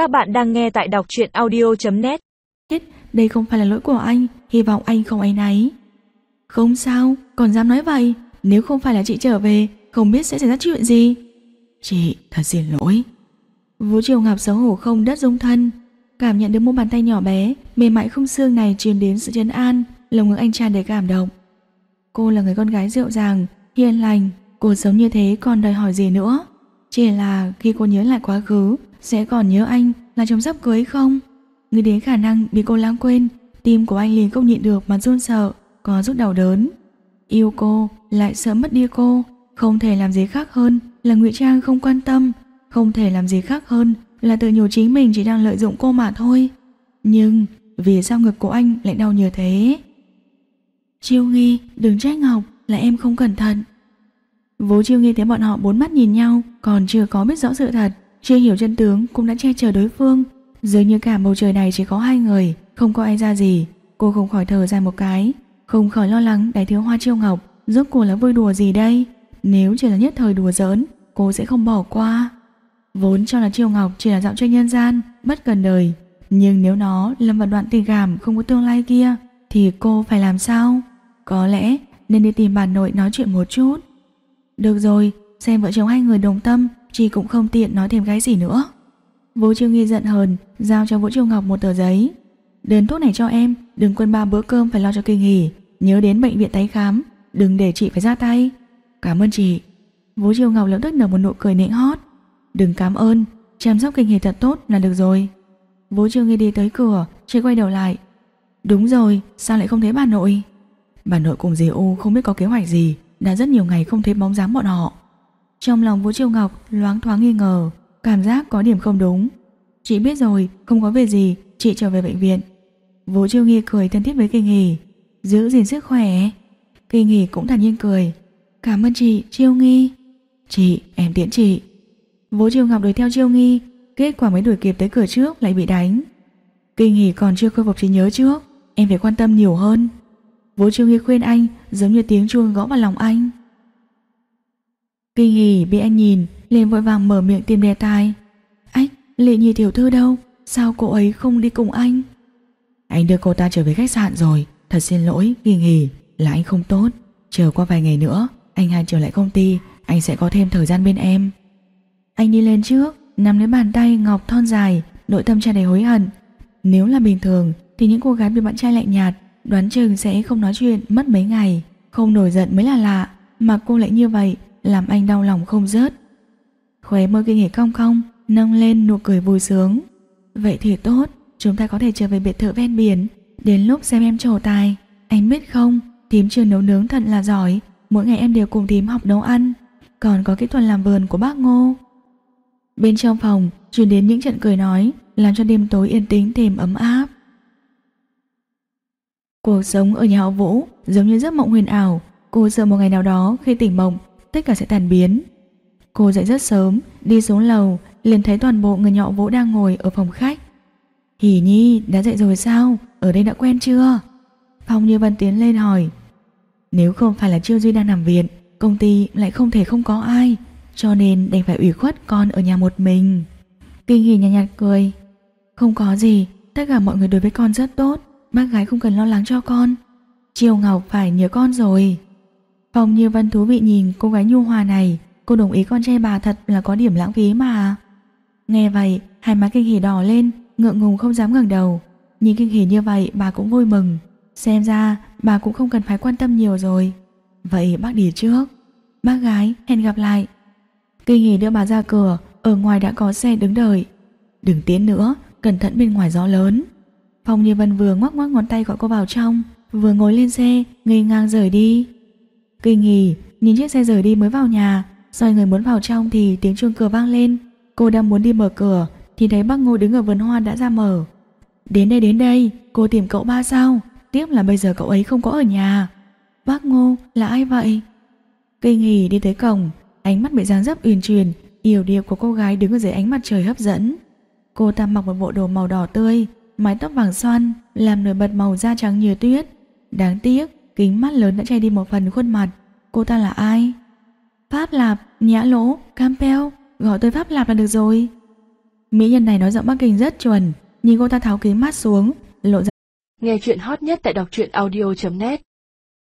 Các bạn đang nghe tại đọc truyện audio.net Đây không phải là lỗi của anh. Hy vọng anh không áy náy. Không sao, còn dám nói vậy. Nếu không phải là chị trở về Không biết sẽ xảy ra chuyện gì. Chị, thật xin lỗi. Vũ Triều Ngọc xấu hổ không đất dung thân. Cảm nhận được một bàn tay nhỏ bé Mềm mại không xương này truyền đến sự chân an Lồng ngực anh tràn đầy cảm động. Cô là người con gái dịu dàng Hiền lành. Cô sống như thế còn đòi hỏi gì nữa? Chỉ là khi cô nhớ lại quá khứ, Sẽ còn nhớ anh là chồng sắp cưới không? Nghĩ đến khả năng bị cô lãng quên, Tim của anh liền không nhịn được mà run sợ, Có rút đau đớn. Yêu cô, lại sợ mất đi cô, Không thể làm gì khác hơn là ngụy trang không quan tâm, Không thể làm gì khác hơn là tự nhủ chính mình chỉ đang lợi dụng cô mà thôi. Nhưng vì sao ngực của anh lại đau như thế? Chiêu nghi, đừng trách Ngọc, là em không cẩn thận. Vố chiêu nghe thấy bọn họ bốn mắt nhìn nhau, Còn chưa có biết rõ sự thật, Chưa hiểu chân tướng cũng đã che chở đối phương. Dường như cả bầu trời này chỉ có hai người, Không có ai ra gì. Cô không khỏi thở dài một cái, Không khỏi lo lắng đại thiếu hoa chiêu ngọc Rốt cuộc là vui đùa gì đây? Nếu chỉ là nhất thời đùa giỡn, Cô sẽ không bỏ qua. Vốn cho là chiêu ngọc chỉ là dạo chơi nhân gian, Bất cần đời. Nhưng nếu nó lâm vào đoạn tình cảm không có tương lai kia, Thì cô phải làm sao? Có lẽ nên đi tìm bà nội nói chuyện một chút. Được rồi, Xem vợ chồng hai người đồng tâm, Chị cũng không tiện nói thêm cái gì nữa. Vũ Chiêu Nghi giận hờn, Giao cho Vũ Chiêu Ngọc một tờ giấy. Đơn thuốc này cho em, Đừng quên ba bữa cơm phải lo cho kỳ nghỉ Nhớ đến bệnh viện tái khám, Đừng để chị phải ra tay. Cảm ơn chị. Vũ Chiêu Ngọc lập tức nở một nụ cười nịnh hót. Đừng cảm ơn, Chăm sóc kinh nghỉ thật tốt là được rồi. Vũ Chiêu Nghi đi tới cửa, Chị quay đầu lại. Đúng rồi, sao lại không thấy bà nội? Bà nội cùng dì U không biết có kế hoạch gì. Đã rất nhiều ngày không thấy bóng dáng bọn họ. Trong lòng Vũ Chiêu Ngọc loáng thoáng nghi ngờ Cảm giác có điểm không đúng. Chị biết rồi không có việc gì Chị trở về bệnh viện. Vũ Chiêu Nghi cười thân thiết với Kỳ Nghỉ, Giữ gìn sức khỏe. Kỳ Nghỉ cũng thản nhiên cười Cảm ơn chị Chiêu Nghi. Chị em tiễn chị. Vũ Chiêu Ngọc đuổi theo Chiêu Nghi Kết quả mới đuổi kịp tới cửa trước lại bị đánh. Kỳ Nghỉ còn chưa khôi phục trí nhớ trước Em phải quan tâm nhiều hơn. Vũ Chiêu Nghi khuyên anh giống như tiếng chuông gõ vào lòng anh. Kinh nghỉ bị anh nhìn liền vội vàng mở miệng tìm đề tài. Ách, Lệ Nhi tiểu thư đâu? Sao cô ấy không đi cùng anh? Anh đưa cô ta trở về khách sạn rồi. Thật xin lỗi, Kinh nghỉ Là anh không tốt. Chờ qua vài ngày nữa Anh hai trở lại công ty Anh sẽ có thêm thời gian bên em. Anh đi lên trước Nắm lấy bàn tay ngọc thon dài Nội tâm tràn đầy hối hận. Nếu là bình thường Thì những cô gái bị bạn trai lạnh nhạt Đoán chừng sẽ không nói chuyện, mất mấy ngày. Không nổi giận mới là lạ. Mà cô lại như vậy, Làm anh đau lòng không rớt. Khóe môi kinh nghỉ cong cong, Nâng lên nụ cười vui sướng. Vậy thì tốt, Chúng ta có thể trở về biệt thự ven biển. Đến lúc xem em trổ tài, Anh biết không, Thím trường nấu nướng thật là giỏi. Mỗi ngày em đều cùng thím học nấu ăn. Còn có kỹ thuật làm vườn của bác Ngô. Bên trong phòng, truyền đến những trận cười nói, Làm cho đêm tối yên tĩnh thêm ấm áp. Cuộc sống ở nhà họ Vũ, giống như giấc mộng huyền ảo. Cô sợ một ngày nào đó khi tỉnh mộng, Tất cả sẽ tàn biến. Cô dậy rất sớm, Đi xuống lầu, liền thấy toàn bộ người nhà họ Vũ đang ngồi ở phòng khách. Hỉ Nhi, đã dậy rồi sao? Ở đây đã quen chưa? Phong Như Văn tiến lên hỏi. Nếu không phải là Chiêu Duy đang nằm viện, Công ty lại không thể không có ai, Cho nên đành phải ủy khuất con ở nhà một mình. Kinh Hỉ nhạt nhạt cười. Không có gì, Tất cả mọi người đối với con rất tốt. Bác gái không cần lo lắng cho con. Triều Ngọc phải nhớ con rồi. Phòng Như Văn thú vị nhìn cô gái nhu hòa này. Cô đồng ý con trai bà thật là có điểm lãng phí mà. Nghe vậy, Hai má kinh hỉ đỏ lên, Ngượng ngùng không dám ngẩng đầu. Nhìn kinh hỉ như vậy, bà cũng vui mừng. Xem ra, bà cũng không cần phải quan tâm nhiều rồi. Vậy bác đi trước. Bác gái, hẹn gặp lại. Kinh hỉ đưa bà ra cửa, Ở ngoài đã có xe đứng đợi. Đừng tiến nữa, Cẩn thận bên ngoài gió lớn. Phong Như Vân vừa ngoắc ngoắc ngón tay gọi cô vào trong, Vừa ngồi lên xe, Ngây ngang rời đi. Kinh nghỉ, nhìn chiếc xe rời đi mới vào nhà Rồi người muốn vào trong thì tiếng chuông cửa vang lên. Cô đang muốn đi mở cửa, Thì thấy bác Ngô đứng ở vườn hoa đã ra mở. Đến đây đến đây, Cô tìm cậu ba sao? Tiếc là bây giờ cậu ấy không có ở nhà. Bác Ngô, là ai vậy? Kinh nghỉ đi tới cổng, Ánh mắt bị dáng dấp uyển chuyển Yêu điệu của cô gái đứng ở dưới ánh mặt trời hấp dẫn. Cô ta mặc một bộ đồ màu đỏ tươi Mái tóc vàng xoăn Làm nổi bật màu da trắng như tuyết. Đáng tiếc kính mắt lớn đã che đi một phần khuôn mặt. Cô ta là ai? Pháp Lạp, Nhã Lỗ, Campbell. Gọi tôi Pháp Lạp là được rồi. Mỹ nhân này nói giọng Bắc Kinh rất chuẩn, nhìn cô ta tháo kính mắt xuống, lộ ra Nghe chuyện hot nhất tại đọc truyện audio.net